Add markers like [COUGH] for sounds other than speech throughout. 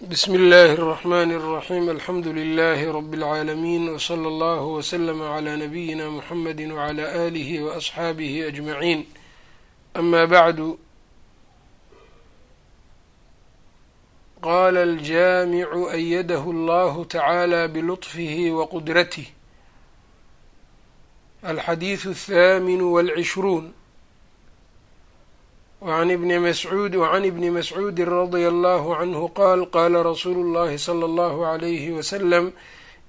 bsmi اllahi الرحmn الرaxيm alxamdu لlh rb العaalمين wslى اllه وslm عlى nabiyina mxamedi وعlى آlih وأصxaabih أجmaعin ama bعdu qala اljamicu أydah اllah tacalى blطfih wqudratih alxadiiث الthamin wاlcishruun wacan ibni mascuud wacan ibni mascuudin radia allahu canhu qaal qaala rasuulu اllahi sala allahu alayhi wasalam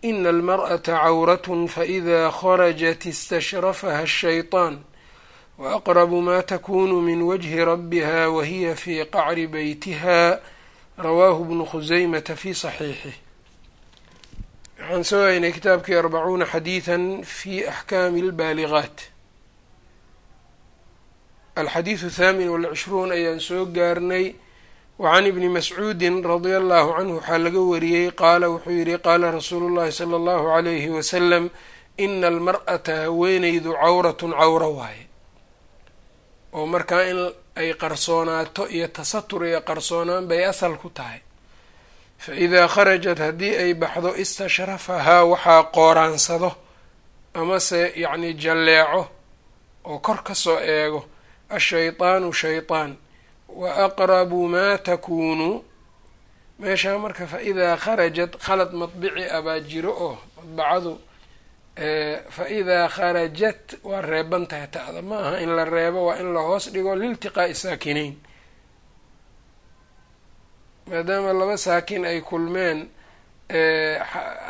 ina almar'ata cawratun faida kharajat istashrafaha ashaytaan waaqrabu ma takunu min wajhi rabbiha wahiya fi qacri beytiha rawaahu bnu khuseymata fi saxiixih waxaan soo haynay kitaabkii arbacuuna xadiidan fi axkaami albaaligaat alxadiidu thaamin walcishruun ayaan soo gaarnay wacan ibni mascuudin radia allahu canhu waxaa laga wariyey qaala wuxuu yidhi qaala rasuulu llahi sala allahu alayhi wasalam ina almar'ata haweeneydu cawratun cawro waaye oo markaa in ay qarsoonaato iyo tasatur iyo qarsoonaan bay asal ku tahay fa idaa kharajat haddii ay baxdo istashrafahaa waxaa qooraansado amase yacni jalleeco oo kor ka soo eego ashayطaanu shayطaan wa aqrabu maa takuunu meeshaa marka faidaa kharajat khalad madbici a baa jiro oo madbacadu faidaa kharajat waa reeban tahay ta'da ma aha in la reebo waa in la hoos dhigo liltiqaa'i saakinayn maadaama laba saakin ay kulmeen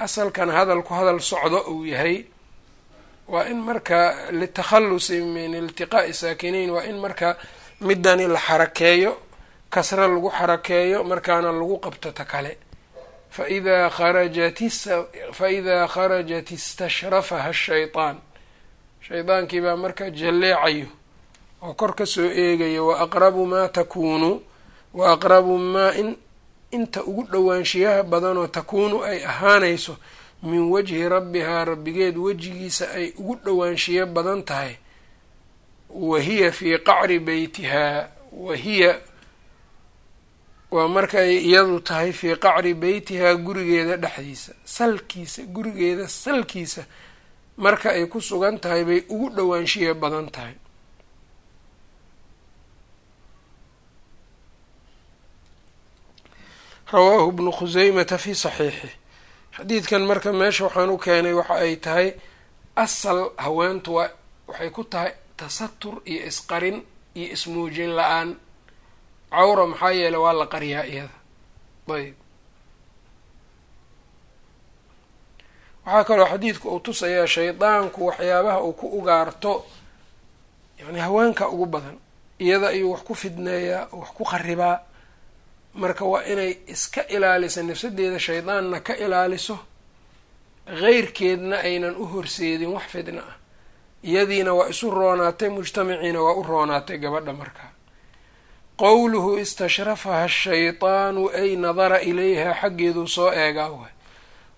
asalkan hadalku hadal socdo uu yahay waa in marka litakhalusi min iltiqaa'i saakinayn waa in marka midani la xarakeeyo kasra lagu xarakeeyo markaana lagu qabto ta kale. Faidaa kharajat kharajat istashrafaha shayطaan shaydaankii baa marka jalleecayo oo kor ka soo eegayo wa aqrabu maa takuunu wa aqrabu maa in inta ugu dhowaanshiyaha badanoo takuunu ay ahaanayso min wajhi rabbihaa rabbigeed wejigiisa ay ugu dhowaanshiyo badan tahay. Wahiya fii qacri beytihaa wahiya waa markay iyadu tahay fii qacri beytihaa gurigeeda dhexdiisa salkiisa gurigeeda salkiisa marka ay ku sugan tahay bay ugu dhowaanshiyo badan tahay. Rawaahu bnu khuseymata fi saxiixih xadiidkan marka meesha waxaan u keenay waxa ay tahay asal haweentu waa waxay ku tahay tasatur iyo isqarin iyo ismuujin la'aan. Cawra maxaa yeeley waa la qariyaa iyada. Ayb waxaa kaloo xadiidku uu tusayaa shaydaanku waxyaabaha uu ku ugaarto yacni haweenka ugu badan iyada ayuu wax ku fidneeyaa wax ku qaribaa marka waa inay iska ilaaliso nafsadeeda shaydaanna ka ilaaliso qeyrkeedna aynan u horseedin wax fidna ah. Iyadiina waa isu roonaatay mujtamaciina waa u roonaatay gabadha markaa qowluhu istashrafaha ashaytaanu ay nadara ilayha xaggeeduu soo eegaa waay.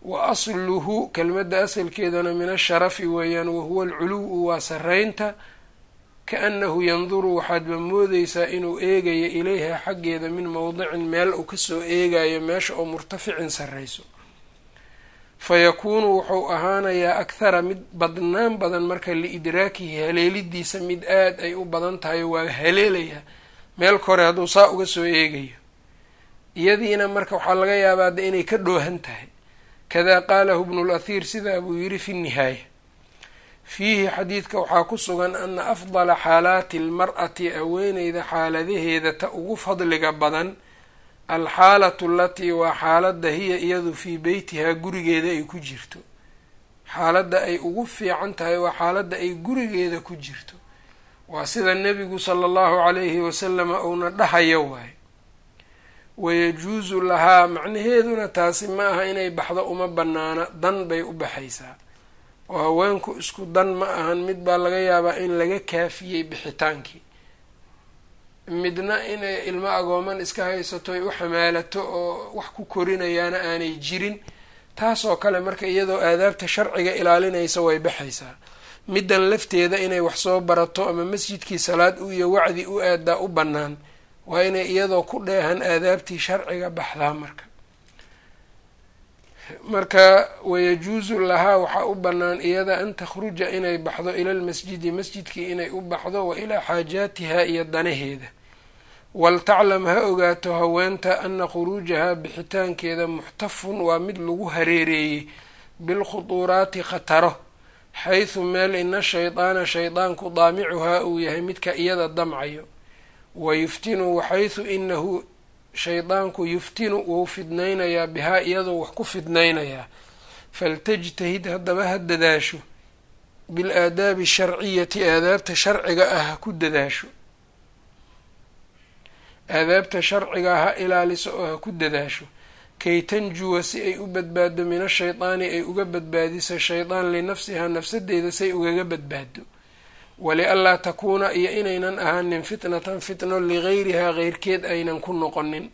Wa asluhu kelmadda asalkeedana min asharafi weeyaan wahuwa alculuwu waa sarreynta kaanahu yanduru waxaadba moodeysaa inuu eegayo ilayha xaggeeda min mowdicin meel uu ka soo eegayo meesha oo murtaficin sarreyso fa yakuunu wuxuu ahaanayaa akhara mid badnaan badan marka liidraakihi haleelidiisa mid aad ay u badan tahay waa haleelayaa meel kore hadduu saa uga soo eegayo. Iyadiina marka waxaa laga yaabaa de inay ka dhoohan tahay. Kadaa qaalahu bnulahir sidaa buu yiri fi nihaaya fiihi xadiidka waxaa ku sugan ana afdala xaalaati almar'ati haweeneyda xaaladaheeda ta ugu fadliga badan alxaalatu alatii waa xaaladda hiya iyadu fii beytihaa gurigeeda ay ku jirto. Xaaladda ay ugu fiican tahay waa xaaladda ay gurigeeda ku jirto. Waa sida nebigu sala allahu calayhi wasalama uuna dhahayo waayo wayajuusu lahaa macnaheeduna taasi ma aha inay baxdo uma banaana dan bay u baxaysaa oo haweenku isku dan ma ahan mid baa laga yaabaa in laga kaafiyey bixitaankii. Midna inay ilmo agooman iska haysato ay u xamaalato oo wax ku korinayaana aanay jirin taasoo kale marka iyadoo aadaabta sharciga ilaalinaysa way baxaysaa. Middan lafteeda inay wax soo barato ama masjidkii salaad u iyo wacdi u aadaa u bannaan waa inay iyadoo ku dheehan aadaabtii sharciga baxdaa marka marka wayajuusu lahaa waxaa u bannaan iyada an takhruja inay baxdo ila lmasjidi masjidkii inay u baxdo wa ilaa xaajaatiha iyo danaheeda. Waltaclam ha ogaato haweenta ana khuruujahaa bixitaankeeda muxtafun waa mid lagu hareereeyey bilkhuduuraati khataro xaysu meel ina shaydaana shaydaanku daamicuhaa uu yahay midka iyada damcayo. Wa yuftinu waxaysu inahu shaydaanku yuftinu wuu fidnaynayaa bihaa iyadoo wax ku fidnaynayaa. Faltajtahid haddaba ha dadaasho. Bilaadaabi sharciyati aadaabta sharciga ah ku dadaasho. Aadaabta sharciga ha ilaaliso oo ha ku dadaasho. Kay tanjuwa si ay u badbaado min ashaydaani ay uga badbaadiso shaydaan linafsihaa nafsadeeda say ugaga badbaado walianlaa takuuna iyo inaynan ahaanin fitnatan fitno ligayrihaa keyrkeed aynan ku noqonin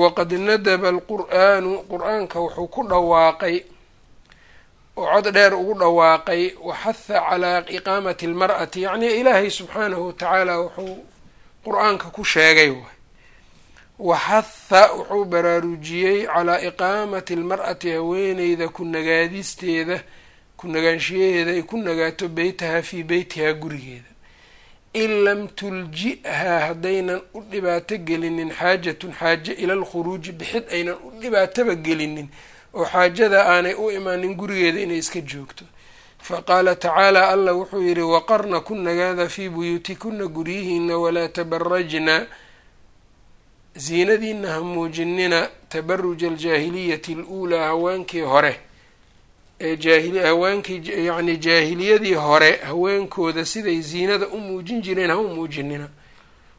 waqad nadaba alqur-aanu qur'aanka wuxuu ku dhawaaqay oo cod dheer ugu dhawaaqay waxaha calaa iqaamati almar'ati yacnii ilaahay subxaanahu watacaala wuxuu qur'aanka ku sheegay waay waxaha wuxuu baraarujiyey calaa iqaamati almar'ati haweeneyda ku nagaadisteeda ku nagaanshiyaheeda ay ku nagaato beytahaa fii beytihaa gurigeeda. In lam tulji-haa haddaynan u dhibaato gelinin xaajatun xaaje ila alkhuruuji bixid aynan u dhibaatoba gelinin oo xaajada aanay u imaanin gurigeeda inay iska joogto. Fa qaala tacaala allah wuxuu yidhi waqarna ku nagaada fii buyuutikuna guryihiina walaa tabarajna ziinadiina ha muujinina tabaruja aljaahiliyati aluulaa haweenkii hore haweenkii yacni jaahiliyadii hore haweenkooda siday ziinada u muujin jireen ha u muujinina.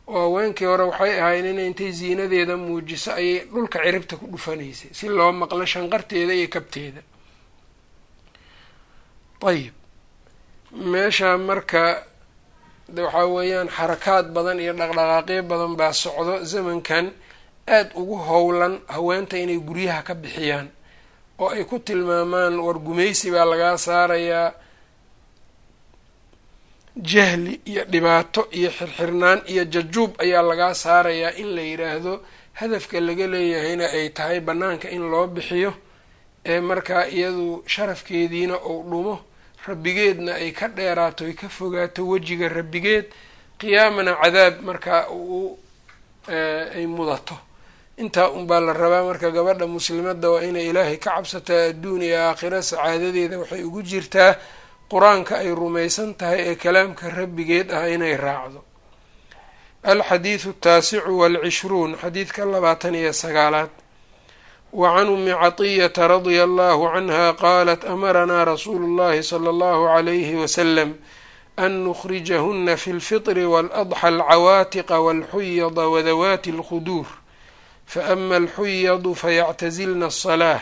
Oo haweenkii hore waxay ahaayeen inay intay ziinadeeda muujiso ayay dhulka ciribta ku dhufanaysay si loo maqlo shanqarteeda iyo kabteeda. Ayib meesha marka waxaa weeyaan xarakaad badan iyo dhaqdhaqaaqyo badan baa socdo zamankan aada ugu howlan haweenta inay guryaha ka bixiyaan oo ay ku tilmaamaan war gumaysi baa lagaa saarayaa. Jahli iyo dhibaato iyo xirxirnaan iyo jajuub ayaa lagaa saarayaa in la yidhaahdo hadafka laga leeyahayna ay tahay bannaanka in loo bixiyo ee markaa iyadu sharafkeediina uu dhumo rabbigeedna ay ka dheeraato ay ka fogaato wejiga rabbigeed qiyaamana cadaab markaa uu ay mudato intaa unbaa la rabaa marka gabadha muslimadda waa inay ilaahay ka cabsataa adduun iyo aakhira sacaadadeeda waxay ugu jirtaa qur'aanka ay rumaysan tahay ee kalaamka rabbigeed ah inay raacdo. Alxadiidu ataasicu waalcishruun xadiidka labaatan iyo sagaalaad. Wa can umi catiyata radia allahu canha qaalat amaranaa rasuulu llahi sala allahu calayhi wasalam an nukhrijahuna fi lfitri waaladxa alcawaatiqa walxuyada wadawaati alkhuduur faama alxuyadu fayactazilna alصalaah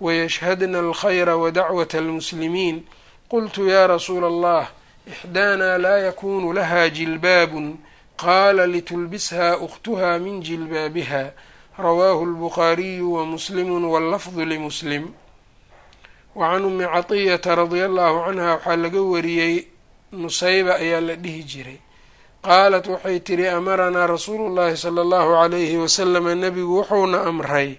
wayashhadna alkhayra wadacwata almuslimiin qultu ya rasuula allah ixdaana laa yakunu laha jilbaabun qaala litulbisha ukhtuha min jilbaabiha rawaahu lbukhaariyu wamuslimu wallafdu limuslim wa can umi catiyata radia allahu canha waxaa laga wariyey nusayba ayaa la dhihi jiray qaalat waxay tidhi amaranaa rasuulu llahi sala allahu calayhi wasalama nebigu wuxuuna amray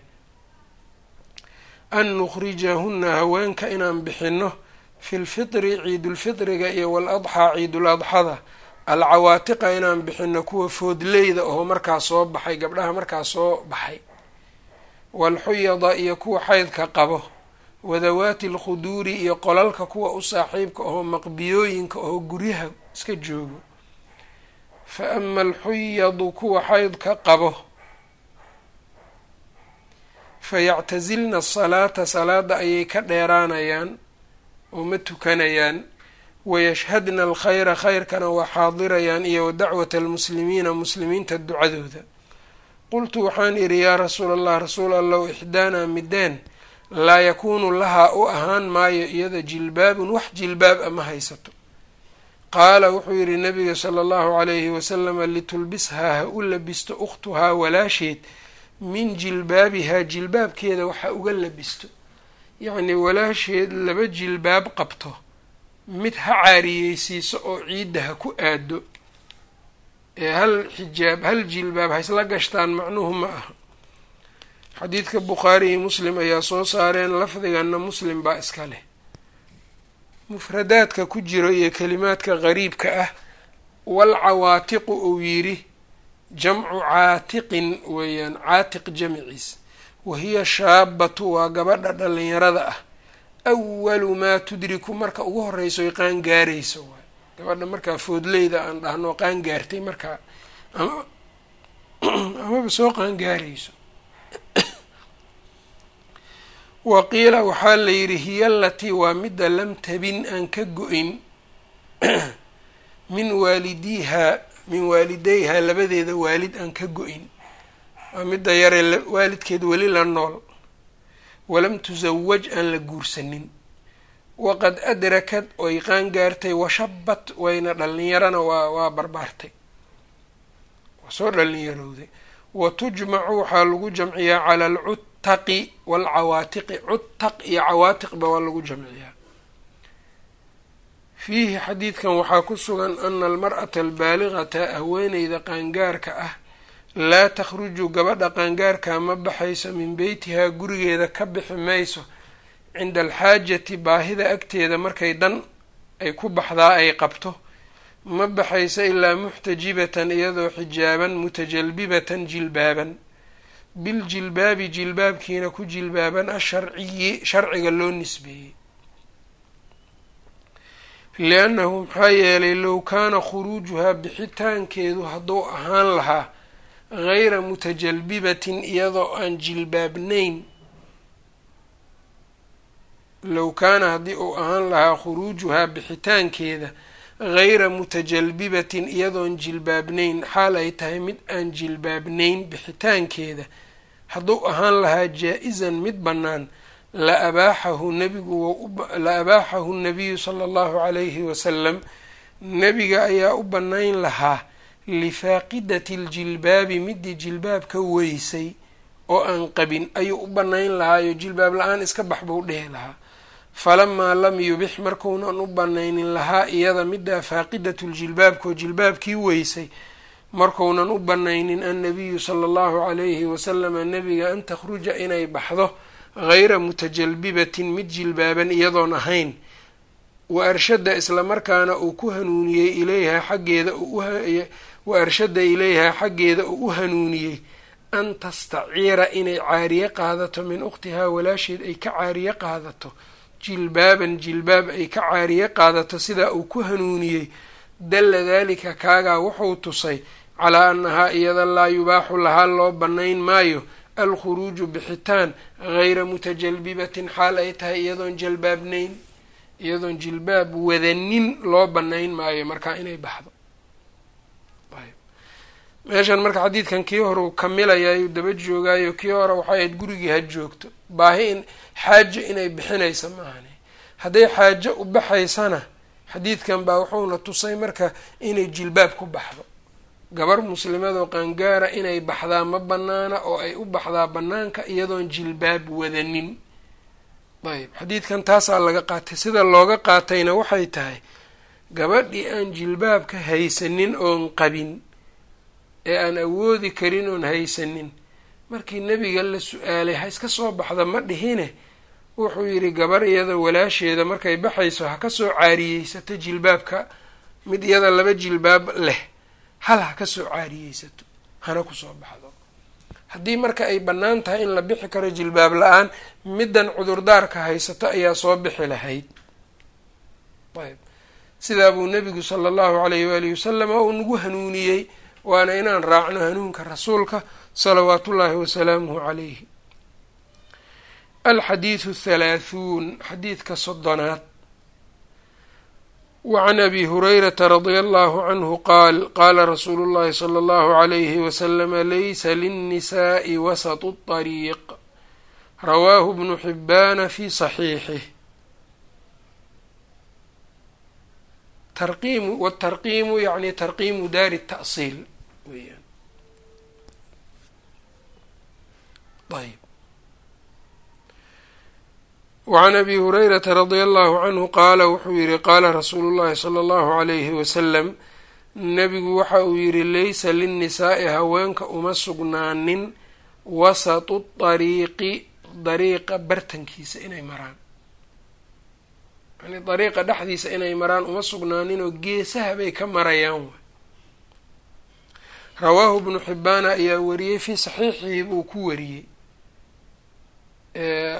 an nukhrijahunna haweenka inaan bixinno fi lfitri ciidulfitriga iyo waladxaa ciidul adxada alcawaatiqa inaan bixino kuwa foodleyda oo markaa soo baxay gabdhaha markaa soo baxay waalxuyada iyo kuwa xaydka qabo wadawaati alkhuduuri iyo qolalka kuwa u saaxiibka oo maqbiyooyinka oo guryaha iska joogo fa ama alxuyadu kuwa xaydka qabo fayactasilna asalaata salaada ayay ka dheeraanayaan oo ma tukanayaan wayashhadna alkhayra khayrkana waa xaadirayaan iyo wadacwata almuslimiina muslimiinta ducadooda qultu waxaan idhi yaa rasuula allah rasuul allow ixdaanaa mideen laa yakuunu lahaa u ahaan maayo iyada jilbaabun wax jilbaab a ma haysato qaala wuxuu yidhi nabiga sala allahu calayhi wasalama litulbishaa ha u labisto ukhtuhaa walaasheed min jilbaabihaa jilbaabkeeda waxa uga labisto. Yacnii walaasheed laba jilbaab qabto mid ha caariyeysiiso oo ciidda ha ku aado ee hal xijaab hal jilbaab ha isla gashtaan macnuhu ma aha. Xadiidka bukhaari iyo muslim ayaa soo saareen lafdiganna muslim baa iska leh mufradaadka ku jiro iyo kelimaadka qariibka ah walcawaatiqu uu yidhi jamcu caatiqin weeyaan caatiq jamciis wahiya shaabatu waa gabadha dhalinyarada ah. Awalu maa tudriku marka ugu horeyso ay qaan gaarayso waay. Gabadha markaa foodleyda aan dhahno qaan gaartay markaa ama [COUGHS] amaba soo qaan gaarayso wa qiila waxaa la yidhi hiya alatii waa midda lam tabin aan ka go-in min waalidiihaa min waalideyhaa labadeeda waalid aan ka go-in. Waa midda yaree waalidkeed weli la nool. Walam tusawaj aan la guursanin. Waqad adrakad way qaan gaartay washabat wayna dhalinyarana waa waa barbaartay. Waa soo dhalinyarowday wa tujmacu waxaa lagu jamciyaa cala alcutaqi waalcawaatiqi cutaq iyo cawaatiqba waa lagu jamciyaa. Fiihi xadiidkan waxaa ku sugan ana almar'ata albaaligata haweeneyda qaangaarka ah laa takhruju gabadha qaangaarkaa ma baxayso min beytihaa gurigeeda ka bixi mayso cinda alxaajati baahida agteeda markay dan ay ku baxdaa ay qabto ma baxayso ilaa muxtajibatan iyadoo xijaaban mutajalbibatan jilbaaban biljilbaabi jilbaabkiina ku jilbaaban asharciyi sharciga loo nisbeeyey liannahu maxaa yeelay low kaana khuruujuhaa bixitaankeedu hadduu ahaan lahaa gayra mutajalbibatin iyadoo aan jilbaabnayn low kaana haddii uu ahaan lahaa khuruujuhaa bixitaankeeda gayra mutajalbibatin iyadoon jilbaabnayn xaal ay tahay mid aan jilbaabnayn bixitaankeeda hadduu ahaan lahaa jaa-isan mid bannaan la abaaxahu nabigu la abaaxahu nabiyu sala allahu calayhi wasalam nebiga ayaa u bannayn lahaa lifaaqidati ljilbaabi midii jilbaabka weysay oo aan qabin ayuu u bannayn lahaayo jilbaab la'aan iska bax buu dhehi lahaa. Falamaa lam yubix markuunan u banaynin lahaa iyada middaa faaqidatu ljilbaabkoo jilbaabkii weysay markuunan u banaynin annabiyu sala allahu calayhi wasalama nebiga an takhruja inay baxdo gayra mutajalbibatin mid jilbaaban iyadoon ahayn. Wa arshada islamarkaana uu ku hanuuniyey ilayhaa xaggeeda wa arshada ilayhaa xaggeeda uu u hanuuniyey an tastaciira inay caariye qaadato min ukhtihaa walaasheed ay ka caariye qaadato. Jilbaaban jilbaab ay ka caariye qaadato sidaa uu ku hanuuniyey. Dalla daalika kaagaa wuxuu tusay calaa annahaa iyada laa yubaaxu lahaa loo bannayn maayo alkhuruuju bixitaan gayra mutajalbibatin xaal ay tahay iyadoon jalbaabnayn iyadoon jilbaab wadanin loo bannayn maayo markaa inay baxdo. Meeshan marka xadiidkan kii hore uu kamilaya ayuu daba joogaayo kii hore waxay ahayd gurigii ha joogto. Baahi in xaajo inay bixinaysa maahane hadday xaajo u baxaysana xadiidkan baa wuxuuna tusay marka inay jilbaab ku baxdo gabar muslimadoo qaangaara inay baxdaa ma banaana oo ay u baxdaa banaanka iyadoon jilbaab wadanin. Ayb xadiidkan taasaa laga qaatay. Sida looga qaatayna waxay tahay gabadhii aan jilbaabka haysanin oon qabin ee aan awoodi karin oon haysanin markii nebiga la su'aalay ha iska soo baxda ma dhihine? Wuxuu yidhi gabar iyada walaasheeda markay baxayso ha ka soo caariyeysato jilbaabka mid iyada laba jilbaab leh hal ha ka caariyeysato hana ku soo baxdo. Haddii marka ay bannaan tahay in la bixi karo jilbaab la'aan middan cudurdaarka haysato ayaa soo bixi lahayd. Ayb. Sidaa buu nebigu sala allahu alayh waalihi wasalam uu nagu hanuuniyey waana inaan raacno hanuunka rasuulka salawaatu ullaahi wasalaamuhu calayhi. Alxadiidu athalaathuun xadiidka soddonaad wacan abi hurayrata radia allahu canhu qaal qaala rasuulu llahi sala allahu alayhi wasalama laysa linnisaai wasatu طariiq rawaahu bnu xibaana fi saxiixih tarqiimu wtarqiimu yani tarqiimu daari ta'siil weyaan ayb wacan abi hurayrata radia allahu canhu qaala wuxuu yihi qaala rasuulu llahi sala allahu alayhi wasalam nebigu waxa uu yihi laysa linnisaa'i haweenka uma sugnaanin wasatu dariiqi dariiqa bartankiisa inay maraan yani dariiqa dhexdiisa inay maraan uma sugnaaninoo geesaha bay ka marayaan way rawaahu ibnu xibbaana ayaa wariyey fii saxiixihi buu ku wariyey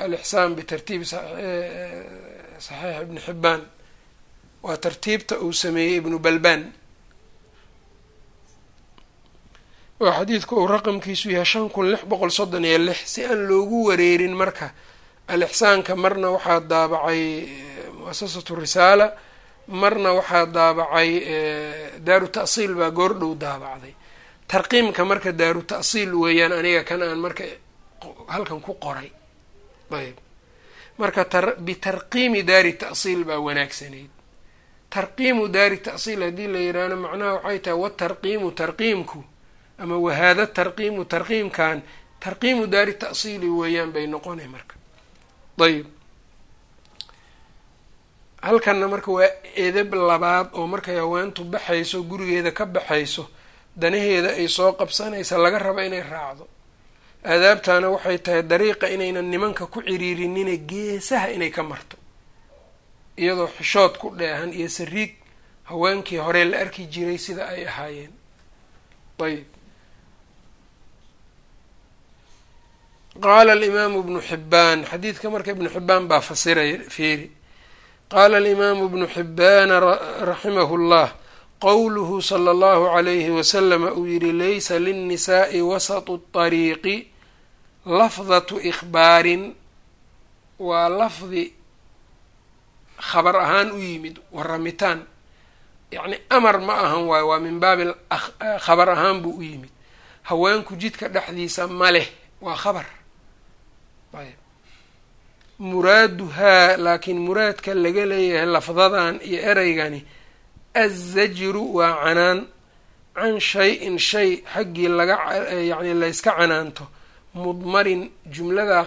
alixsaan bitartiibi saxiix ibni xibbaan waa tartiibta uu sameeyey ibnu balbaan. Oo xadiidku uu raqamkiisu yahay shan kun lix boqol soddon iyo lix. Si aan loogu wareerin marka alixsaanka marna waxaa daabacay muasasatu risaala marna waxaa daabacay daaru ta'siil baa goordhow daabacday. Tarqiimka marka daaru ta'siil weeyaan aniga kan aan marka halkan ku qoray ayb marka bitarqiimi daari ta'siil baa wanaagsanayd tarqiimu daari ta'siil haddii la yidhaahno macnaha waxay tahay watarqiimu tarqiimku ama wahaada tarqiimu tarqiimkan tarqiimu daari ta'siili weeyaan bay noqonay marka ayb halkanna marka waa edab labaad oo markay haweentu baxayso gurigeeda ka baxayso danaheeda ay soo qabsanaysa laga rabo inay raacdo aadaabtaana waxay tahay dariiqa inaynan nimanka ku ciriirinina geesaha inay ka marto. Iyadoo xishood ku dheehan iyo sariig haweenkii hore la arki jiray sida ay ahaayeen. Ayb qaala alimaamu ibnu xibbaan xadiidka marka ibnu xibbaan baa fasiraya feeri qaala alimaamu ibnu xibbaana raximahu llah qowluhu sala allahu calayhi wasalama uu yihi laysa linnisaai wasatu طariiqi lafdatu ikhbaarin waa lafdi khabar ahaan u yimid waramitaan yacni amar ma ahan waayo waa min baabi khabar ahaan buu u yimid. Haweenku jidka dhexdiisa ma leh waa khabar. Ayb. Muraaduhaa laakiin muraadka laga leeyahay lafdadan iyo ereygani azajru waa canaan. Can shay-in shay xaggii laga yacni layska canaanto mudmarin jumladaa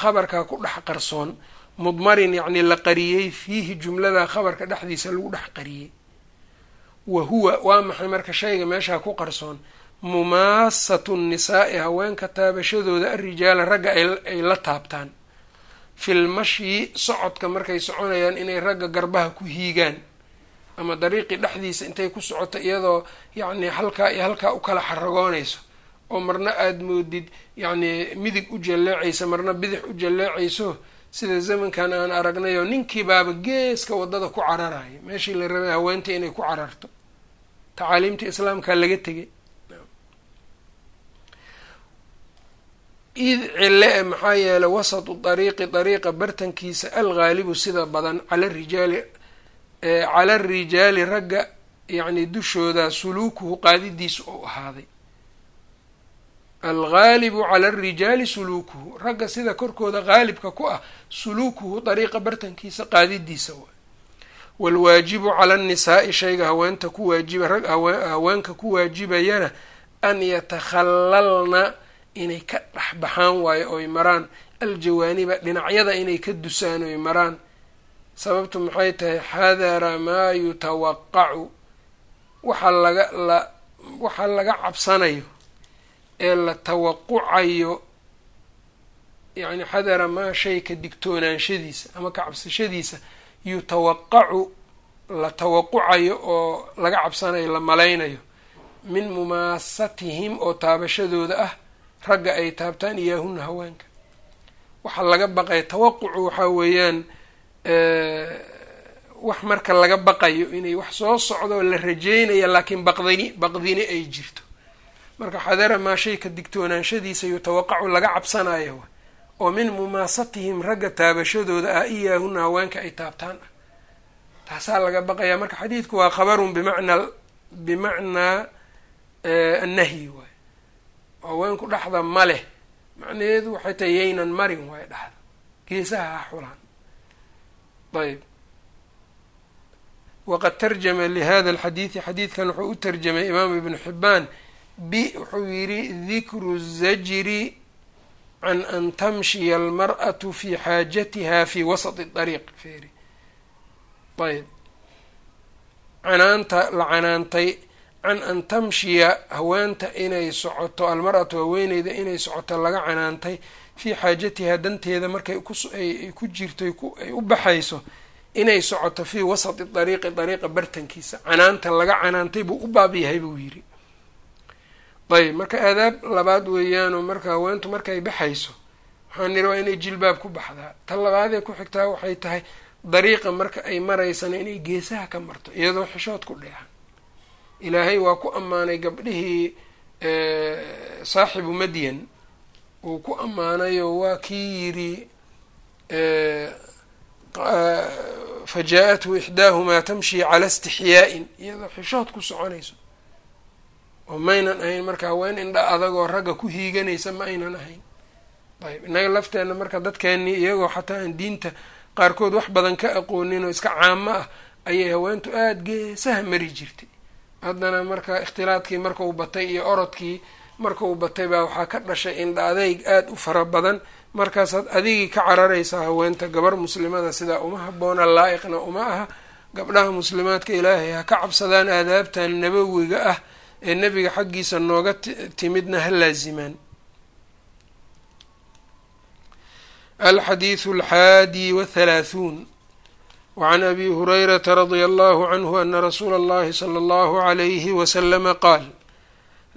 khabarkaa ku dhex qarsoon. Mudmarin yacni la qariyey fiihi jumladaa khabarka dhexdiisa lagu dhex qariyey. Wa huwa waa maxay marka shayga meeshaa ku qarsoon? Mumaasatu nnisaa'i haweenka taabashadooda arijaala ragga ay la taabtaan. Fil mashyi socodka markay soconayaan inay ragga garbaha ku hiigaan. Ama dariiqii dhexdiisa intay ku socoto iyadoo yacni halkaa iyo halkaa u kala xaragoonayso oo marna aada moodid yacni midig u jalleecaysa marna bidix u jalleecayso sida zamankan aan aragnayoo ninkii baaba geeska waddada ku cararaya meeshii la rabay haweentii inay ku cararto. Tacaaliimta islaamkaa laga tegay id cille e maxaa yeelay wasatu dariiqi dariiqa bartankiisa alghaalibu sida badan cala rijaali cala arijaali ragga yacni dushooda suluukuhu qaadidiisa oo ahaaday alghaalibu cala arijaali suluukuhu. Ragga sida korkooda haalibka ku ah suluukuhu dariiqa bartankiisa qaadidiisa waay waalwaajibu cala annisaa'i shayga haweenta ku waajiba rag haweenka ku waajibayana an yatakhallalna inay ka dhexbaxaan waayo oy maraan. Aljawaaniba dhinacyada inay ka dusaan oy maraan. Sababtu maxay tahay? Xadara maa yutawaqacu waxa laga la waxa laga cabsanayo ee la tawaqucayo yacni xadara maa shayka digtoonaanshadiisa ama ka cabsashadiisa yutawaqacu la tawaqucayo oo laga cabsanayo la malaynayo. Min mumaasatihim oo taabashadooda ah ragga ay taabtaan iyaahuna haweenka waxaa laga baqaya tawaqucu waxaa weeyaan wax marka laga baqayo inay wax soo socdo la rajeynaya laakiin baqdini baqdini ay jirto marka xadara maa shayka digtoonaanshadiisa yutawaqacu laga cabsanayo oo min mumaasatihim ragga taabashadooda ah iyaahuna haweenka ay taabtaan. Ah taasaa laga baqaya. Marka xadiidku waa khabarun bimacnaa bimacnaa annahyi waay haweenku dhexda ma leh. Macnaheedu waxay tahay yaynan marin waayo dhexda geesaha ha xulaan. Ayb waqad tarjama lihada alxadiidi xadiidkan wuxuu u tarjamay imaamu ibnu xibaan bi wuxuu yidhi dikru zajri can an tamshiya almar'atu fi xaajatiha fi wasati dariiq ayb canaanta la canaantay can an tamshiya haweenta inay socoto almar-atu haweeneyda inay socoto laga canaantay fii xaajatihaa danteeda markay kuay ku jirto ay u baxayso inay socoto fii wasati dariiqi dariiqa bartankiisa. Canaanta laga canaantay buu u baab yahay buu yidhi ayb marka aadaab labaad weeyaanoo marka haweentu markay baxayso waxaan niri waa inay jilbaab ku baxdaa ta labaadee ku xigtaa waxay tahay dariiqa marka ay maraysana inay geesaha ka marto iyadoo xishood ku dheehan. Ilaahay waa ku ammaanay gabdhihii saaxibu madyan uu ku ammaanayo waa kii yidhi fa jaa-athu ixdaahumaa tamshi cala istixyaa'in iyadoo xishood ku soconayso oo maynan ahayn marka haween indha adagoo ragga ku hiiganaysa ma aynan ahayn. Ayb innaga lafteenna marka dadkeennii iyagoo xataa aan diinta qaarkood wax badan ka aqoonin oo iska caamo ah ayay haweentu aada geesaha mari jirtay. Haddana marka ikhtilaadkii marka uu batay iyo orodkii marka uu batay baa waxaa ka dhashay indha adeyg aada u fara badan. Markaasaad adigii ka cararaysaa haweenta gabar muslimada sidaa uma habboona laa-iqna uma aha. Gabdhaha muslimaadka ilaahay ha ka cabsadaan aadaabtan nabawiga ah ee nebiga xaggiisa nooga timidna ha laazimaan alxadiidu alxaadi wathalaathun wacan abi hurayrata radia allahu canhu ana rasuula allahi sala allahu alayhi wasalama qaal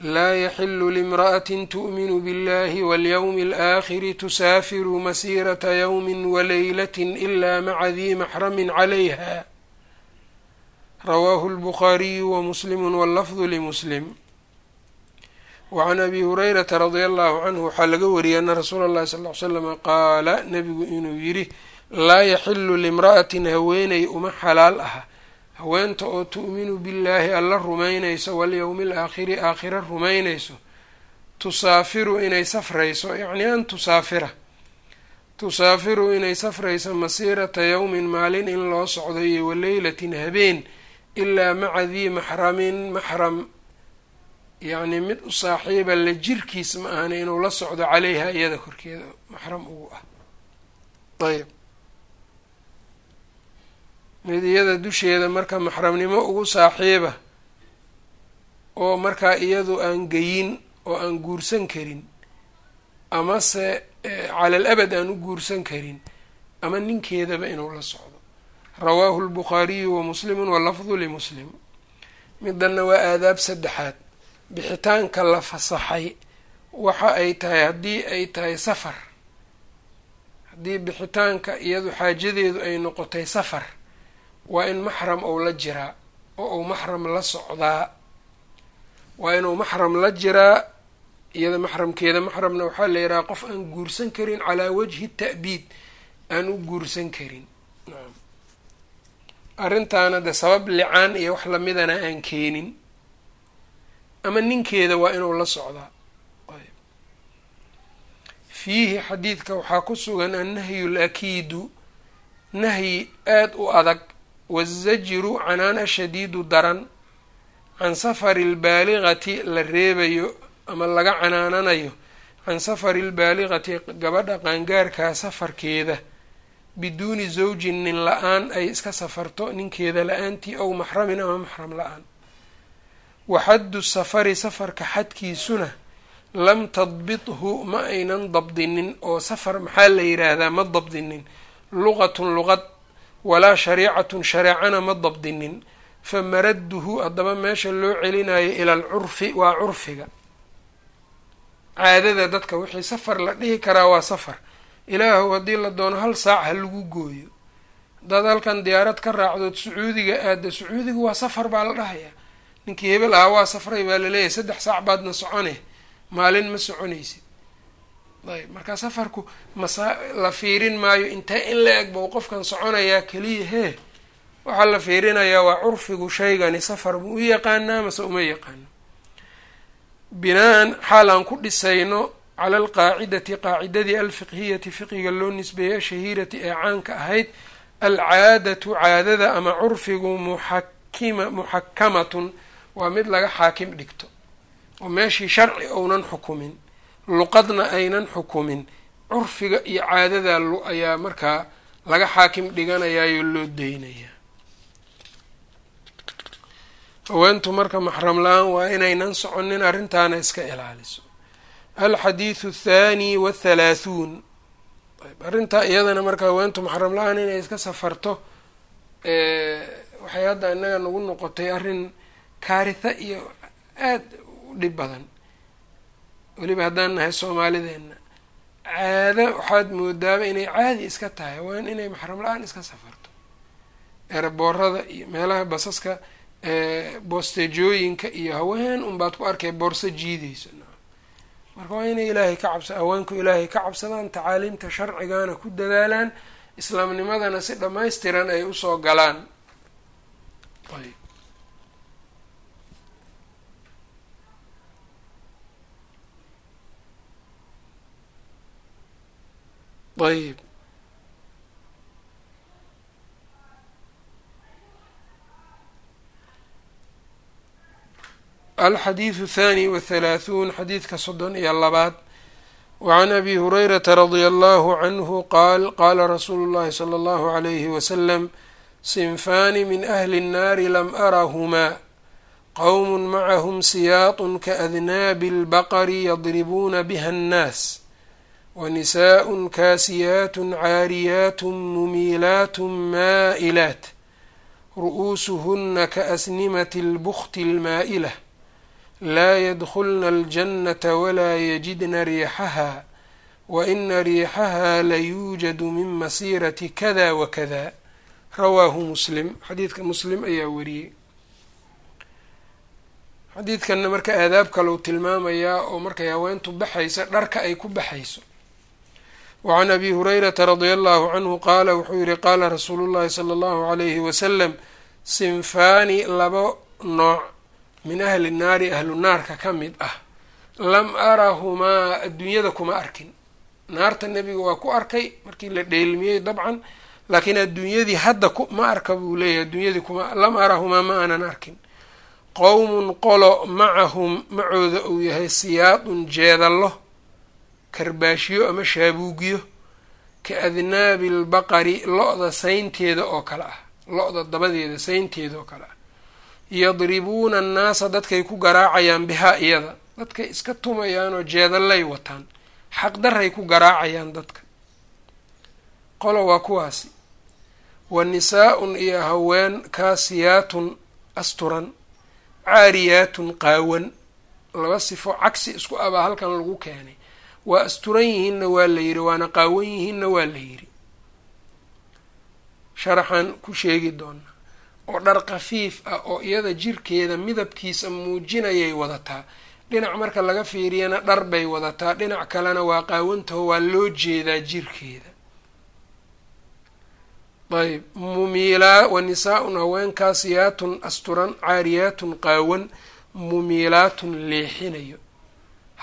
laa yaxilu limra'atin tu'minu biاllahi walyowmi alaakhiri tusaafiru masiirata yowmi walaylatin ila maca dii maxramin calayha rawaahu lbukhaariyu wamuslimu wallafdu limuslim wacan abi hurayrata radia allahu canhu waxaa laga wariyay ana rasuula allahi sal ly slama qaala nabigu inuu yidhi laa yaxilu limra'atin haweeney uma xalaal aha haweenta oo tu'minu billaahi alla rumaynayso walyowmi alaakhiri aakhira rumaynayso tusaafiru inay safrayso yacni an tusaafira tusaafiru inay safrayso masiirata yowmin maalin in loo socdo iyo waleylatin habeen ilaa maca dii maxramin maxram. Yacni mid u saaxiiba la jirkiis ma ahana inuu la socdo caleyha iyada korkeeda. Maxram ugu ah. Ayb mid iyada dusheeda marka maxramnimo ugu saaxiiba oo markaa iyadu aan geyin oo aan guursan karin amase calal abad aan u guursan karin ama ninkeedaba inuu la socdo rawaahu lbukhaariyu wa muslimun walafdu limuslim midanna waa aadaab saddexaad. Bixitaanka la fasaxay waxa ay tahay haddii ay tahay safar. Haddii bixitaanka iyadu xaajadeedu ay noqotay safar waa in maxram ou la jiraa oo uu maxram la socdaa. Waa inuu maxram la jiraa iyada maxramkeeda maxramna waxaa la yidhaha qof aan guursan karin calaa wajhi ta'biid aan u guursan karin arrintaana de sabab licaan iyo wax lamidana aan keenin. Ama ninkeeda waa inuu la socdaa. Fiihi xadiidka waxaa ku sugan annahyu lakiidu nahyi aada u adag wazajiru canaana shadiidu daran can safari lbaaliqati la reebayo ama laga canaananayo can safari lbaaliqati gabadha qaangaarkaa safarkeeda biduuni zawjin nin la'aan ay iska safarto ninkeeda la'aantii ow maxramin ama maxram la'aan. Waxaddu safari safarka xadkiisuna lam tadbithu ma aynan dabdinin oo safar maxaa la yidhaahdaa ma dabdinin. Luqatun luqad walaa shariicatun shareecana ma dabdinin. Fa maradduhu haddaba meesha loo celinayo ila alcurfi waa curfiga. Caadada dadka wixii safar la dhihi karaa waa safar ilaahu haddii la doono hal saac ha lagu gooyo. Haddaad halkan diyaarad ka raacdood sacuudiga aada sacuudiga waa safar baa la dhahayaa. Ninkii hebel ahaa waa safray baa la leeyahay saddex saac baadna socone maalin ma soconaysid. Ayb marka safarku masa la fiirin maayo intee in la eg bau qofkan soconayaa keliya hee? Waxaa la fiirinayaa waa curfigu shaygani safar buu u yaqaanaa mase uma yaqaano? Binaan xaal aan ku dhisayno cala alqaacidati qaacidadii alfiqhiyati fiqiga loo nisbeeyey ashahiirati ee caanka ahayd alcaadatu caadada ama curfigu muxakima muxakamatun waa mid laga xaakim dhigto. Oo meeshii sharci ounan xukumin luqadna aynan xukumin curfiga iyo caadada ayaa markaa laga xaakim dhiganayaayo loo deynayaa haweentu marka maxram la'aan waa inaynan soconin arrintaana iska ilaaliso alxadiidu athaani wathalaahuun ayb arrintaa iyadana marka haweentu maxram la'aan inay iska safarto waxay hadda innaga nagu noqotay arrin kaaritha iyo aada u dhib badan. Weliba haddaan nahay soomaalideenna caado waxaad moodaaba inay caadi iska tahay haween inay maxram la'aan iska safarto. Eeraboorada iyo meelaha basaska boostejooyinka iyo haween unbaad ku arkay boorso jiideyso marka waa inay ilaahay ka cabsa haweenku ilaahay ka cabsadaan tacaaliimta sharcigana ku dadaalaan islaamnimadana si dhammaystiran ay u soo galaan. Ayb alxadiidu thaani wathalaathuun xadiidka soddon iyo labaad wacan abi hurayrata radia allahu canhu qaal qaala rasuulu llahi sala allahu alayhi wasalam sinfaani min ahli nnaari lam arahumaa qowmun macahum siyaatun kaadnaabi albaqari yadribuuna biha annaas wanisaaءun kaasiyaatun caariyaatun mumiilaatun maa'ilaat ru'uusuhunna kaasnimati lbukhti almaa'ilah laa yadkulna aljannata walaa yajidna riixaha waina riixaha layuujadu min masiirati kada wakada rawaahu muslim xadiidka muslim ayaa wariyey xadiidkanna marka aadaab kalau tilmaamayaa oo markay haweentu baxaysa dharka ay ku baxayso wacan abi hurayrata radia allahu canhu qaala wuxuu yihi qaala rasuulu llahi sala allahu alayhi wasalam sinfaani labo nooc min ahli naari ahlu naarka ka mid ah lam arahumaa adduunyada kuma arkin. Naarta nebiga waa ku arkay markii la dheelmiyey dabcan laakiin adduunyadii hadda ma arka buu leeyahay adduunyadii kuma lam arahumaa ma aanan arkin. Qowmun qolo macahum macooda uu yahay siyaadun jeedallo karbaashiyo ama shaabuugyo ka adnaabi albaqari lo-da saynteeda oo kale ah lo-da dabadeeda saynteeda oo kale ah yadribuuna annaasa dadkay ku garaacayaan bihaa iyada. Dadkay iska tumayaanoo jeedallay wataan. Xaqdaray ku garaacayaan dadka. Qolo waa kuwaasi. Wa nisaa-un iyo haween kaasiyaatun asturan caariyaatun qaawan. Laba sifo cagsi isku abaa halkan lagu keenay. Waa asturan yihiinna waa la yidhi waana qaawan yihiinna waa la yidhi. Sharaxan ku sheegi doonaa oo dhar khafiif ah oo iyada jirkeeda midabkiisa muujinayay wadataa dhinac marka laga fiiriyana dhar bay wadataa dhinac kalena waa qaawantaho waa loo jeedaa jirkeeda. Ayb mumiilaa wa nisaa-un haweenkaasiyaatun asturan caariyaatun qaawan mumiilaatun leexinayo.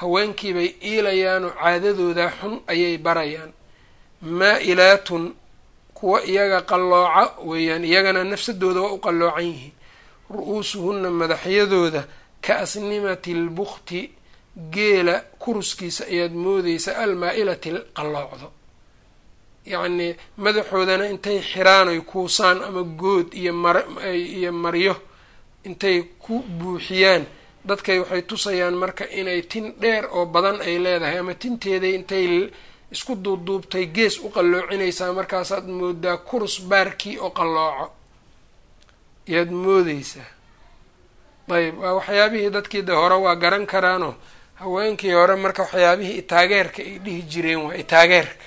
Haweenkiibay iilayaanoo caadadooda xun ayay barayaan. Maa-ilaatun kuwa iyaga qallooca weeyaan iyagana nafsadooda waa u qalloocan yihiin. Ru-uusuhunna madaxyadooda ka asnimati lbukti geela kuruskiisa ayaad moodeysa almaa-ilati qalloocdo yacnii madaxoodana intay xiraan oy kuusaan ama good iyo mar iyo maryo intay ku buuxiyaan dadkay waxay tusayaan marka inay tin dheer oo badan ay leedahay ama tinteeday intay isku duubduubtay gees u qalloocinaysaa markaasaad moodaa kurus baarkii oo qallooco. Yaad moodeysaa ayb waa waxyaabihii dadkii de hore waa garan karaanoo haweenkii hore marka waxyaabihii itaageerka ay dhihi jireen waa itaageerka.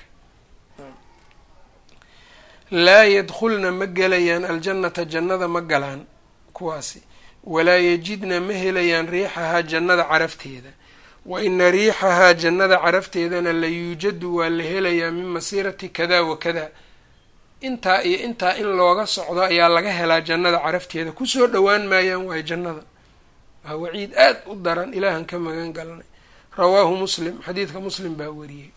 Laa yadkhulna ma gelayaan aljannata jannada ma galaan kuwaasi. Walaa yajidna ma helayaan riixahaa jannada carafteeda wa ina riixahaa jannada carafteedana la yuujadu waa la helayaa min masiirati kada wa kada. Intaa iyo intaa in looga socdo ayaa laga helaa jannada carafteeda. Kusoo dhowaan maayaan waayo jannada. Waa waciid aad u daran ilaahan ka magan galnay. Rawaahu muslim xadiidka muslim baa wariyey.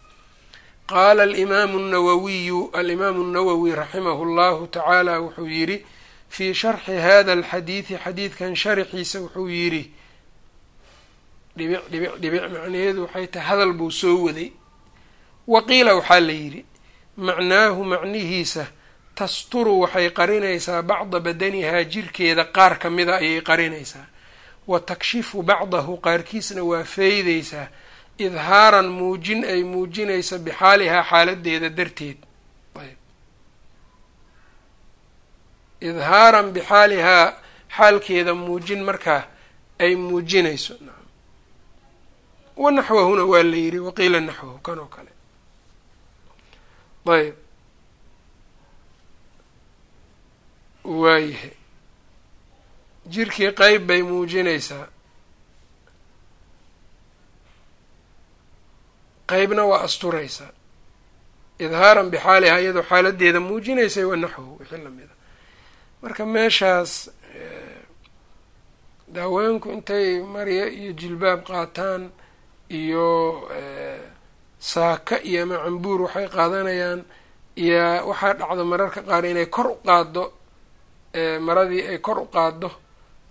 Qaala alimaamu nawawiyu alimaamu nawowi raximahu llahu tacaala wuxuu yidhi fii sharxi hada alxadiidi xadiidkan sharxiisa wuxuu yidhi dhibic dhibic dhibic macnaheedu waxay tahay hadal buu soo waday. Waqiila waxaa la yidhi macnaahu macnihiisa tasturu waxay qarinaysaa bacda badanihaa jirkeeda qaar ka mida ayay qarinaysaa. Wa takshifu bacdahu qaarkiisna waa feydaysaa idhaaran muujin ay muujinaysa bixaalihaa xaaladeeda darteed. Idhaaran bixaalihaa xaalkeeda muujin markaa ay muujinayso wa naxwahuna waa la yidhi waqiila naxwahu kan oo kale. Ayb waayahay jirkii qeyb bay muujinaysaa. Qeybna waa asturaysaa. Idhaaran bixaalihaa iyadoo xaaladeeda muujinaysay wa naxwahu wixii la mid a. Marka meeshaas daaweenku intay marya iyo jilbaab qaataan iyo saaka iyo ama cambuur waxay qaadanayaan iyo waxaa dhacdo mararka qaar inay kor u qaaddo maradii ay kor u qaaddo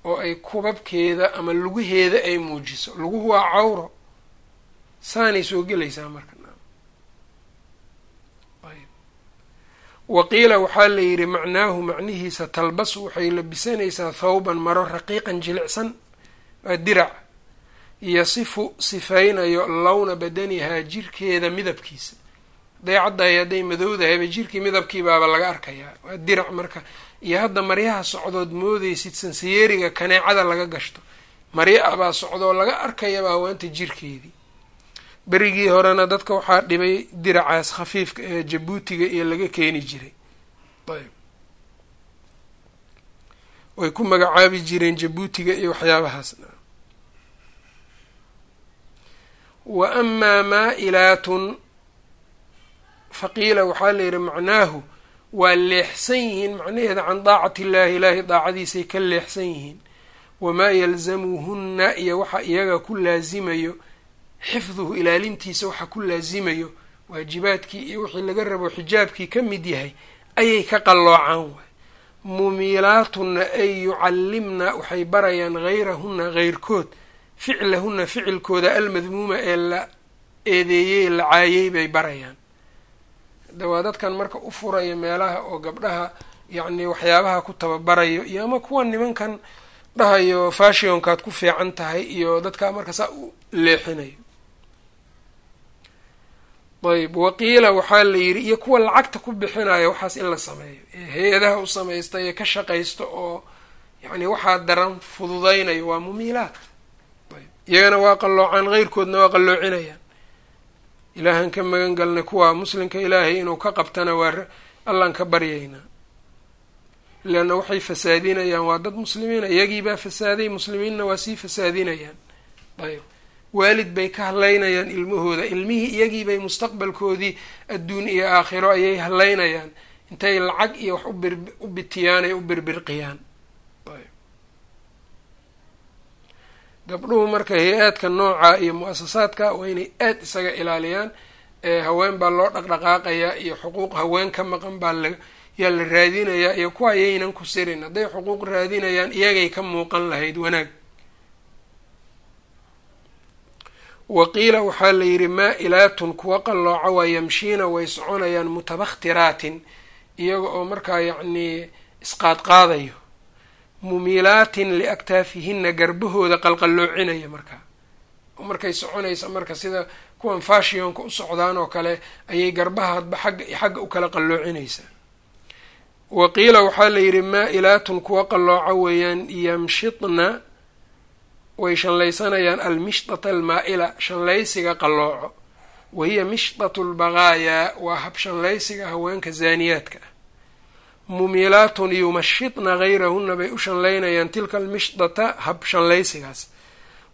oo ay kubabkeeda ama lugaheeda ay muujiso luguhu waa cawro. Saanay soo gelaysaa marka. Waqiila waxaa la yidhi macnaahu macnihiisa talbasu waxay labisanaysaa thawban maro raqiiqan jilicsan waa dirac yasifu sifaynayo lowna badanihaa jirkeeda midabkiisa. Hadday caddahay hadday madowdahayba jirkii midabkiibaaba laga arkayaa. Waa dirac marka. Iyo hadda maryaha socdood moodaysid sansiyeeriga kaneecada laga gashto. Marya abaa socdoo laga arkayaba haweenta jirkeedii. Berigii horena dadka waxaa dhibay diracaas khafiifka ee jabuutiga iyo laga keeni jiray. Ayb. Way ku magacaabi jireen jabuutiga iyo waxyaabahaasna wa amaa maa-ilaatun faqiila waxaa la yidhi macnaahu waa leexsan yihiin macnaheeda can daacati illaahi ilaahi daacadiisay ka leexsan yihiin wamaa yalzamuhunna iyo waxa iyaga ku laasimayo xifduhu ilaalintiisa waxa ku laasimayo waajibaadkii iyo wixii laga rabo xijaabkii ka mid yahay ayay ka qalloocaan waay mumiilaatunna ay yucallimna waxay barayaan hayrahunna heyrkood ficlahunna ficilkooda almadmuuma ee la eedeeyey la caayey bay barayaan. Hadda waa dadkan marka u furaya meelaha oo gabdhaha yacni waxyaabaha ku tababarayo iyo ama kuwa nimankan dhahayo fashionkaad ku fiican tahay iyo dadkaa marka saa u leexinayo. Ayb waqiila waxaa la yidhi iyo kuwa lacagta ku bixinaya waxaas in la sameeyo. Ee hay'adaha u samaysta ee ka shaqaysta oo yacni waxaa daran fududaynayo waa mumiilaad. ayb iyagana waa qalloocaan heyrkoodna waa qalloocinayaan. Ilaahan ka magan galnay kuwa muslimka ilaahay inuu ka qabtana waa allaan ka baryaynaa. Leanna waxay fasaadinayaan waa dad muslimiina iyagiibaa fasaaday muslimiinna waa sii fasaadinayaan. Ayb. Waalid bay ka hadlaynayaan ilmahooda ilmihii iyagiibay mustaqbalkoodii adduun iyo aakhiro ayay hadlaynayaan. Intay lacag iyo wax u bitiyaan u birbirqiyaan gabdhuhu marka hay'aadka nooca iyo mu'asasaadka waa inay aada isaga ilaaliyaan. Haween baa loo dhaqdhaqaaqayaa iyo xuquuq haween ka maqan baa la yaa la raadinayaa iyo kuwa ayaynan ku sirin hadday xuquuq raadinayaan iyagay ka muuqan lahayd wanaag. Waqiila waxaa la yidhi maa-ilaatun kuwa qallooca waa yamshiina way soconayaan mutabaktiraatin iyaga oo markaa yacnii isqaadqaadayo mumiilaatin liaktaafihinna garbahooda qalqalloocinaya markaa markay soconaysa marka sida kuwan fashionka u socdaan oo kale ayay garbaha hadba xagga xagga u kala qalloocinaysaa waqiila waxaa la yidhi maa-ilaatun kuwa qallooca weeyaan yamshidna way shanlaysanayaan almishdata almaa-ila shanlaysiga qallooco. Wahiya mishdatu lbaqaayaa waa hab shanlaysiga haweenka zaaniyaadka. ah mumilaatun yumashidna hayrahunna bay u shanlaynayaan tilka almishdata hab shanlaysigaas.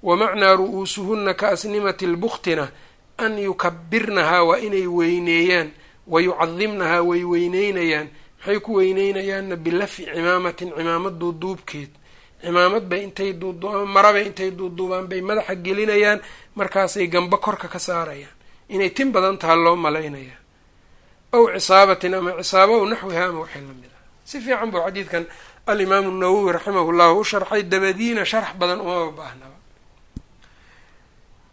Wa macnaa ru-uusuhunna ka asnimati lbuktina an yukabirnahaa waa inay weyneeyaan wa yucadimnahaa way weyneynayaan. Maxay ku weyneynayaanna bilafi cimaamatin cimaamad duuduubkeed. Cimaamad bay intay duuduubaan marabay intay duuduubaan bay madaxa gelinayaan markaasay gamba korka ka saarayaan. Inay tin badan taha loo malaynaya aw cisaabatin ama cisaaba ow naxwiha ama waxay la mid ah si fiican buu xadiidkan alimaamu nawowi raximahu llahu u sharxay dabadiina sharx badan umaba baahnaba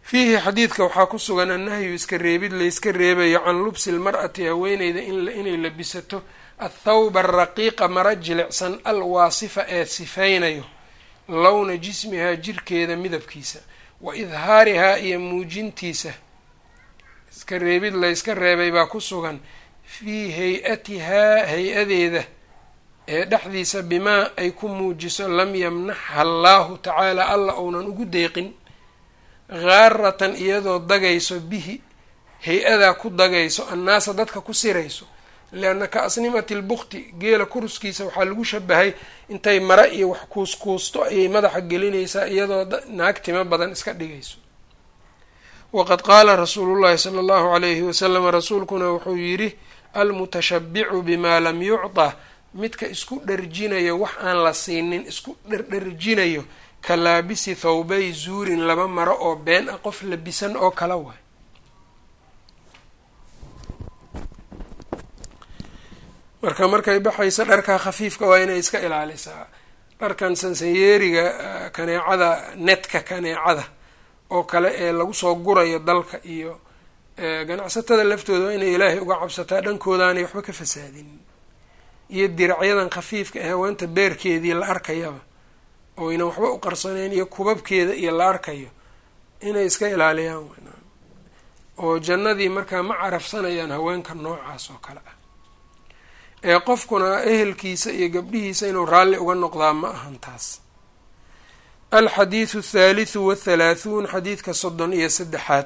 fiihi xadiidka waxaa ku sugan annahyu iska reebid layska reebayo can lubsi lmar-ati haweeneyda inay labisato athawba araqiiqa mara jilicsan alwaasifa ee sifaynayo lowna jismihaa jirkeeda midabkiisa wa idhaarihaa iyo muujintiisa iska reebid layska reebay baa ku sugan fii hay'atihaa hay'adeeda ee dhexdiisa bimaa ay ku muujiso lam yamnaxha allaahu tacaala alla ounan ugu deeqin ghaaratan iyadoo dagayso bihi hay'adaa ku dagayso annaasa dadka ku sirayso. Lianna ka asnimati lbukti geela kuruskiisa waxaa lagu shabahay intay mara iyo wax kuuskuusto ayay madaxa gelinaysaa iyadoo naag timo badan iska dhigayso. Waqad qaala rasuulullahi sala allahu calayhi wasalam rasuulkuna wuxuu yidhi almutashabicu bimaa lam yucطa midka isku dharjinayo wax aan la siinin isku dherdherjinayo ka laabisi thawbay zuurin laba maro oo been ah qof labisan oo kala waay. Marka markay baxayso dharkaa khafiifka waa inay iska ilaalisaa. Dharkan sansayeeriga kaneecada netka kaneecada oo kale ee lagu soo gurayo dalka iyo ganacsatada laftooda waa inay ilaahay uga cabsataa dhankoodaanay waxba ka fasaadin. Iyo diracyadan khafiifka ee haweenta beerkeedii la arkayaba oo ynan waxba u qarsaneyn iyo kubabkeeda iyo la arkayo inay iska ilaaliyaan oo jannadii markaa ma carafsanayaan haweenka noocaas oo kale ah. Ee qofkuna ehelkiisa iyo gabdhihiisa inuu raalli uga noqdaa ma ahan taas. Alxadiidu athaalithu wathalaahuun xadiidka soddon iyo saddexaad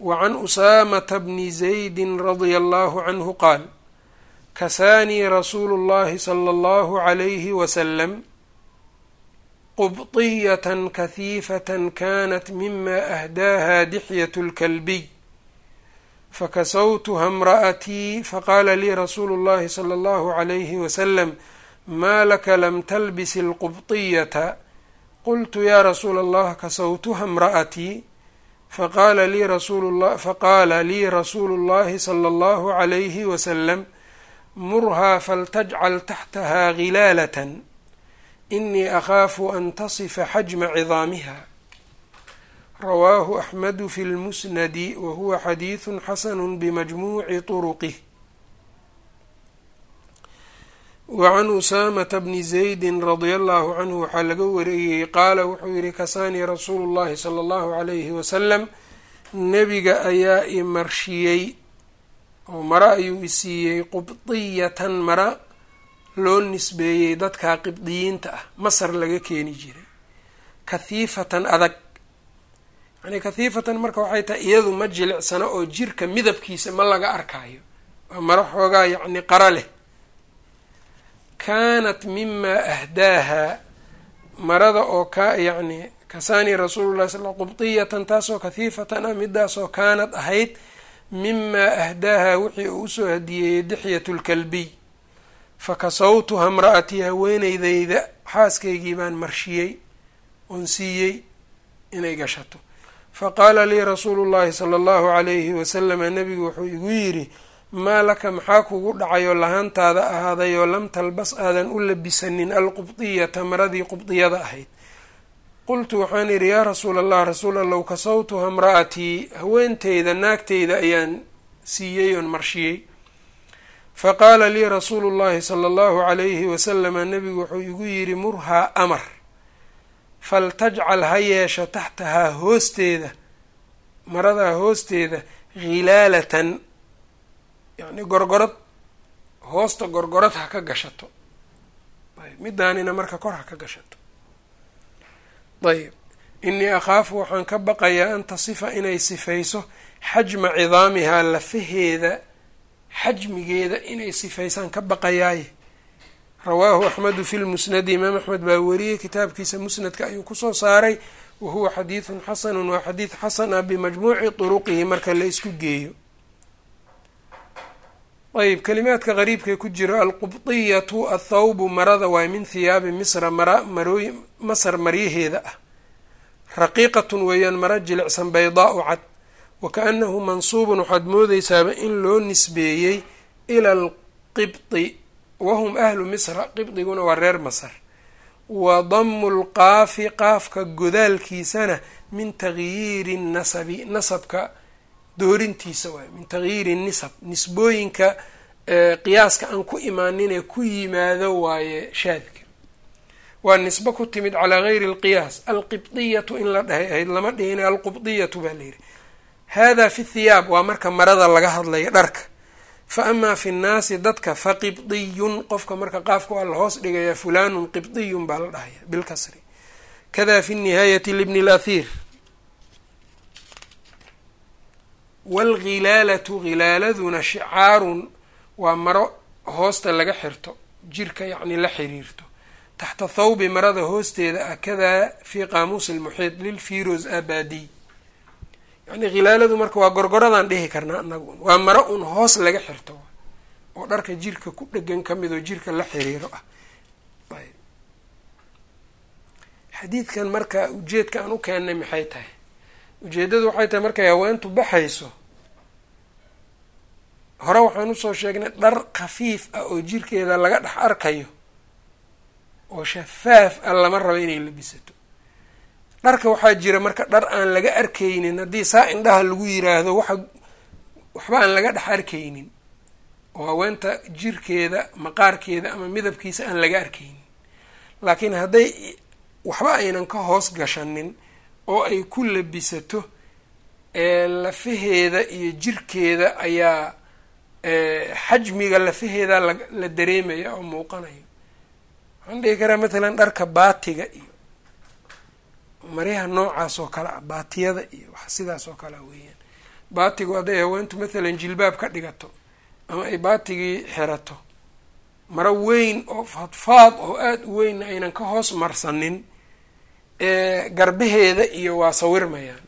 wa can usaamata bni zaydin radia allahu canhu qaal kasaanii rasuulu llahi sala allahu calayhi wasalam qubطiyatan kahiifatan kanat mima ahdaaha dixyat lkalbiy fakasawtuha imra'atii faqaala lii rasuulu llahi sala allahu calayhi wasalam maa laka lam talbisi alqubطiyata qultu yaa rasuula allah kasawtuha imra'atii faqaala lii rasuul faqaala lii rasuulu llahi sala allahu calayhi wasalam murhaa faltajcal taxtaha gilaalatan inii akhaafu an tasifa xajma cidaamiha rawaahu axmedu fi lmusnadi wa huwa xadiidu xasanu bimajmuuci turuqih wa can usaamata bni zaydin radia allahu canhu waxaa laga wareeyey qaala wuxuu yihi kasaanii rasuulu llahi sala allahu calayhi wasalam nebiga ayaa i marshiyey oo mara ayuu i siiyey qubdiyatan mara loo nisbeeyey dadkaa qibdiyiinta ah masar laga keeni jiray kahiifatan adag yani kahiifatan marka waxay tahay iyadu ma jilicsano oo jirka midabkiisa ma laga arkaayo waa maro xoogaa yacni qara leh kaanat mimaa ahdaaha marada oo ka yacni kasaanii rasuulullahi sal qubdiyatan taasoo kahiifatan ah midaasoo kaanad ahayd mimaa ahdaaha wixii uu u soo hadiyeeyey dixyatu lkalbiy fakasawtuha imra'atii haweeneydayda xaaskaygii baan marshiyey oon siiyey inay gashato. Faqaala lii rasuulu llahi sala allahu calayhi wasalama nebigu wuxuu igu yidhi maa laka maxaa kugu dhacayoo lahaantaada ahaadayoo lam talbas aadan u labisanin alqubdiyata maradii qubdiyada ahayd. qultu waxaan idhi yaa rasuula allah rasuul allow kasawtuha imra'atii haweenteyda naagteyda ayaan siiyey oon marshiyey. Faqaala lii rasuulu llahi sala allahu calayhi wasalama nebigu wuxuu igu yidhi murhaa amar faltajcal ha yeesho taxtahaa hoosteeda maradaa hoosteeda khilaalatan yacni gorgorad hoosta gorgorad ha ka gashato. Ayb midaanina marka kor ha ka gashato. Ayb inii akhaafu waxaan ka baqayaa an tasifa inay sifayso xajma cidaamihaa lafaheeda xajmigeeda inay sifaysaan ka baqayaaye rawaahu axmedu fi lmusnadi imaam axmed baa wariyey kitaabkiisa musnadka ayuu ku soo saaray wa huwa xadiidun xasanun waa xadiid xasan ah bimajmuuci turuqihi marka la isku geeyo ayb kalimaadka qariibkae ku jiro alqubdiyatu athawbu marada waay min hiyaabi misra mara marooy masar maryaheeda ah. Raqiiqatun weeyaan mara jilicsan baydaau cad wa kaanahu mansuubun waxaad moodeysaaba in loo nisbeeyey ila alqibdi wahum ahlu misra qibdiguna waa reer masar. Wa damu lqaafi qaafka godaalkiisana min tagyiiri nasabi nasabka doorintiisa waay min tagyiiri nisab. Nisbooyinka qiyaaska aan ku imaaninee ku yimaado waaye shaadka. Waa nisbe ku timid calaa gayri alqiyaas. Alqibdiyatu in la dhahay ahayd lama dhihin alqubdiyatu baa layidhi hada fi thiyaab waa marka marada laga hadlaya dharka. Fa amaa fi nnaasi dadka fa qibdiyun qofka marka qaafka waa la hoos dhigaya fulanun qibdiyun baa la dhahaya bilkasri kada fi nihaayati libni lathiir waalghilaalatughilaaladuna shicaarun waa maro hoosta laga xirto jirka yacni la xiriirto. Taxta thawbi marada hoosteeda ah kadaa fi qaamuusi lmuxiid lilfiros abadiy yacni khilaaladu marka waa gorgoradaan dhihi karnaa anagu waa maro un hoos laga xirto oo dharka jirka ku dhegan ka mid oo jirka la xiriiro ah. Xadiidkan marka ujeedka aan u keennay maxay tahay ujeeddadu waxay tahay markay haweentu baxayso hore waxaan u soo sheegnay dhar khafiif ah oo jirkeeda laga dhex arkayo oo shafaaf ah lama rabo inay labisato. Dharka waxaa jira marka dhar aan laga arkaynin haddii saa indhaha lagu yiraahdo waxa waxba aan laga dhex arkaynin oo haweenta jirkeeda maqaarkeeda ama midabkiisa aan laga arkaynin. Laakiin hadday waxba aynan ka hoos gashanin oo ay ku labisato lafaheeda iyo jirkeeda ayaa xajmiga lafaheeda la dareemaya oo muuqanayo. Waxaan dhihi karaa matalan dharka baatiga iyo maryaha noocaas oo kale ah baatiyada iyo wax sidaas oo kale weeyaan. Baatigu hadday haweentu mathalan jilbaab ka dhigato ama ay baatigii xirato maro weyn oo faadfaad oo aada u weynna aynan ka hoos marsanin garbaheeda iyo waa sawirmayaan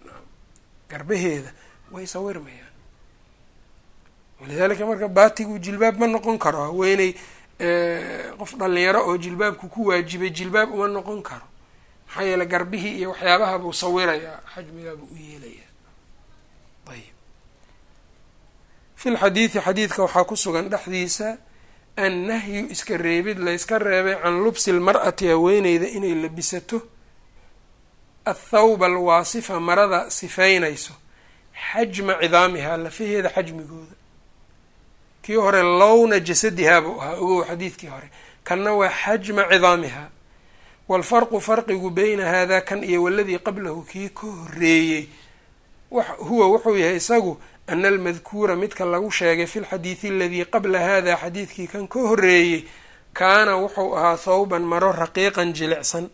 garbaheeda way sawirmayaan walidaalika marka baatigu jilbaab ma noqon karo. Haweeney qof dhalinyaro oo jilbaabku ku waajibay jilbaab uma noqon karo. Maxaa yeele garbihii iyo waxyaabaha buu sawirayaa xajmigaabuu u yeelayaa. Ayib. Fi lxadiidi xadiidka waxaa ku sugan dhexdiisa annahyu iska reebid layska reebay can lubsi lmar'ati haweeneyda inay labisato athawba alwaasifa marada sifaynayso xajma cidaamihaa lafaheeda xajmigooda kii hore lowna jasadihaa buu ahaa ogow xadiidkii hore kanna waa xajma cidaamihaa waalfarqu farqigu beyna haadaa kan iyo waladii qablahu kii ka horeeyey huwa wuxuu yahay isagu ana almadkuura midka lagu sheegay fi lxadiidi aladii qabla hada xadiidkii kan ka horeeyey kaana wuxuu ahaa thawban maro raqiiqan jilicsan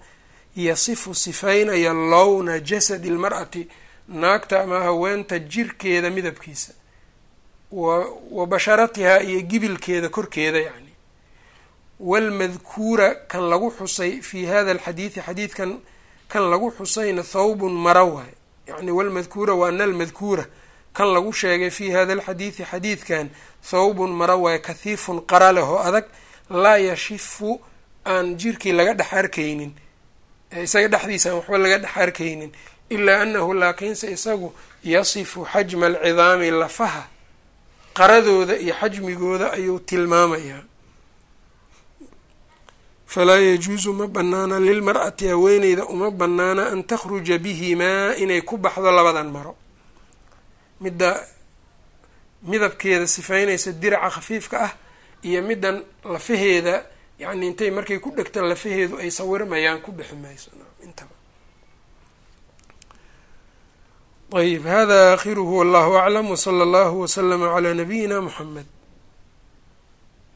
yasifu sifaynaya lowna jasadi lmar'ati naagta ama haweenta jirkeeda midabkiisa. Wa basharatihaa iyo gibilkeeda korkeeda yacni waalmadkuura kan lagu xusay fi hada alxadiidi xadiidkan kan lagu xusayna thawbun maro waay. Walmadkuura wa ana almadkuura kan lagu sheegay fi hada alxadiidi xadiidkan thawbun maro waay kahiifun qara leh oo adag laa yashifu aan jirkii laga dhex arkaynin isaga dhexdiisa aan waxba laga dhex arkaynin ilaa anahu laakiinse isagu yasifu xajma alcidaami lafaha qaradooda iyo xajmigooda ayuu tilmaamayaa falaa yajuusu ma banaana lilmar'ati haweeneyda uma banaana an takhruja bihimaa inay ku baxdo labadan maro. Midda midabkeeda sifaynaysa diraca khafiifka ah iyo middan lafaheeda yacni intay markay ku dhegta lafaheedu ay sawirmayaan ku bixi mayso intaba. Ayb hada akhiruhu wallahu aclam wsala allahu waslama calaa nabiyina muxamed